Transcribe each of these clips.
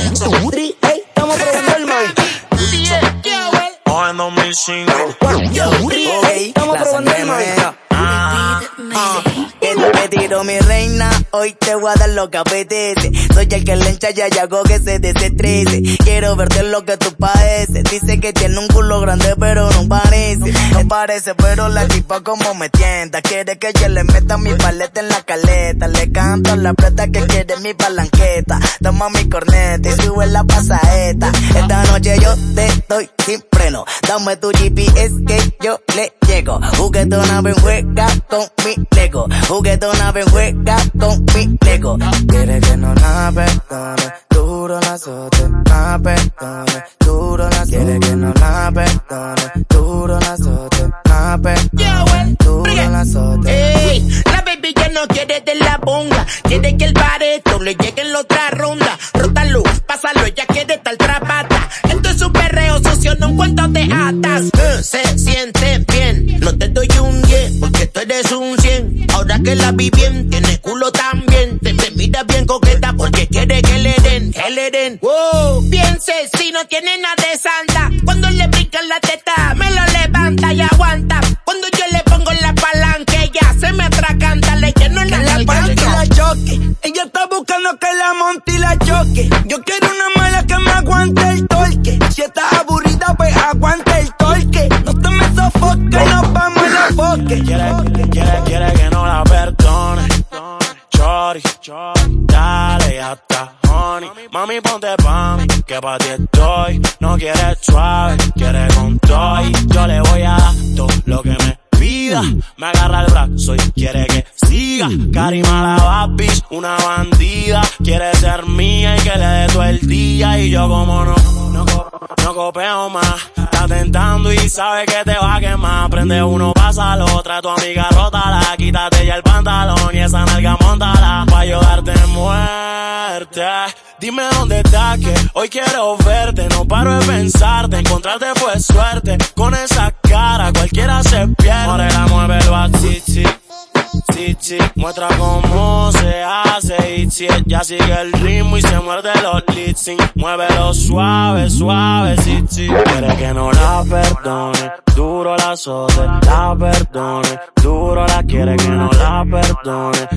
estamos probando el mic. O en 2005. estamos probando el mic. Tiro mi reina, hoy te voy a dar lo que apetece. Soy el que le encha y hago que se desestrese. Quiero verte lo que tú padeces. Dice que tiene un culo grande pero no parece. No parece pero la tipa como me tienta. Quiere que yo le meta mi paleta en la caleta. Le canto la plata que quiere mi palanqueta. Toma mi corneta y sube la pasaeta. Esta noche yo te doy sin freno. Dame tu GPS que yo le llego. Juguetona ven juega con mi Lego. Juguetona ven Lego. Quiere que no la perdone, duro la azote, la perdone, duro la Quiere que no la perdone, duro la azote, la perdone, duro la azote. La baby ya no quiere de la bonga, quiere que el bareto le llegue en la otra ronda. Rótalo, pásalo, ella quiere tal trapata. Esto es un perreo socio, no un cuento de atas. Eh, se siente te doy un 10, porque tú eres un 100. Ahora que la vi bien, tiene culo también. Te, te bien coqueta porque quiere que le den, que le den. Wow, piense si no tiene nada de santa. Cuando le brincan la teta, me lo levanta y aguanta. Cuando yo le pongo la palanca, ella se me atracanta, le lleno la La parte y la choque. Ella está buscando que la monte y la choque. Yo quiero una mala que me aguante el torque. Si estás Dale honey. Mami, ponte pa' mí, que pa' ti estoy. No quiere suave, quiere con todo. Y yo le voy a dar todo lo que me pida. Me agarra el brazo y quiere que siga. Karima la bad bitch, una bandida. Quiere ser mía y que le dé todo el día. Y yo como no, no, co- no copeo más. Está tentando y sabe que te va a quemar. Prende uno, pasa la otra. Tu amiga rótala. Quítate ya el pantalón y esa nalga montala. Dime dónde estás que hoy quiero verte. No paro de pensarte. Encontrarte fue suerte. Con esa cara cualquiera se pierde. Morena, muévelo sí. Sí, sí, muestra cómo se hace y si ella sigue el ritmo y se muerde los lips, sí. muévelo suave, suave, sí. Quiere que no la perdone, duro la azote, la perdone, duro la quiere que no la perdone,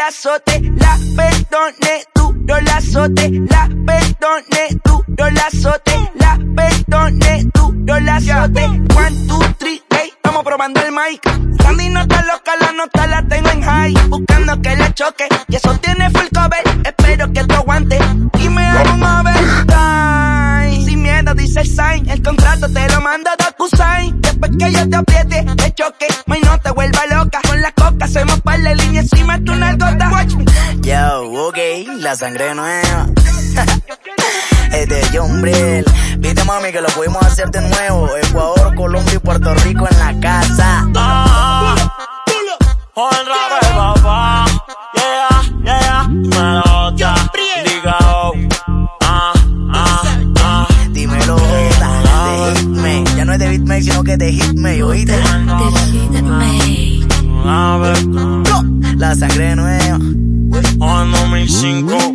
la azote, la perdone, duro la azote, la perdone, duro la azote, la perdone, duro la azote. One, two, three, hey, estamos probando el mic. Sandy no está loca, la nota la tengo en high. Buscando que le choque, y eso tiene full cover. Espero que tú aguante y me hago un overtime. Sin miedo, dice el sign. El contrato te lo mando DocuSign. Después que yo te apriete, te choque, no te vuelva loca. Con la coca hacemos par de línea encima de tu la sangre nueva. Este es John Brill. Viste mami que lo pudimos hacer de nuevo. Ecuador, Colombia y Puerto Rico en la casa. Ah, rapper, papá. Yeah, yeah, yeah. Melota. Diga, oh. Ah, ah, ah. Dímelo, de Hitme. Ya no es de Beatmake, sino que es de Hitme, ¿oíste? A ver, La sangre nueva. 2005.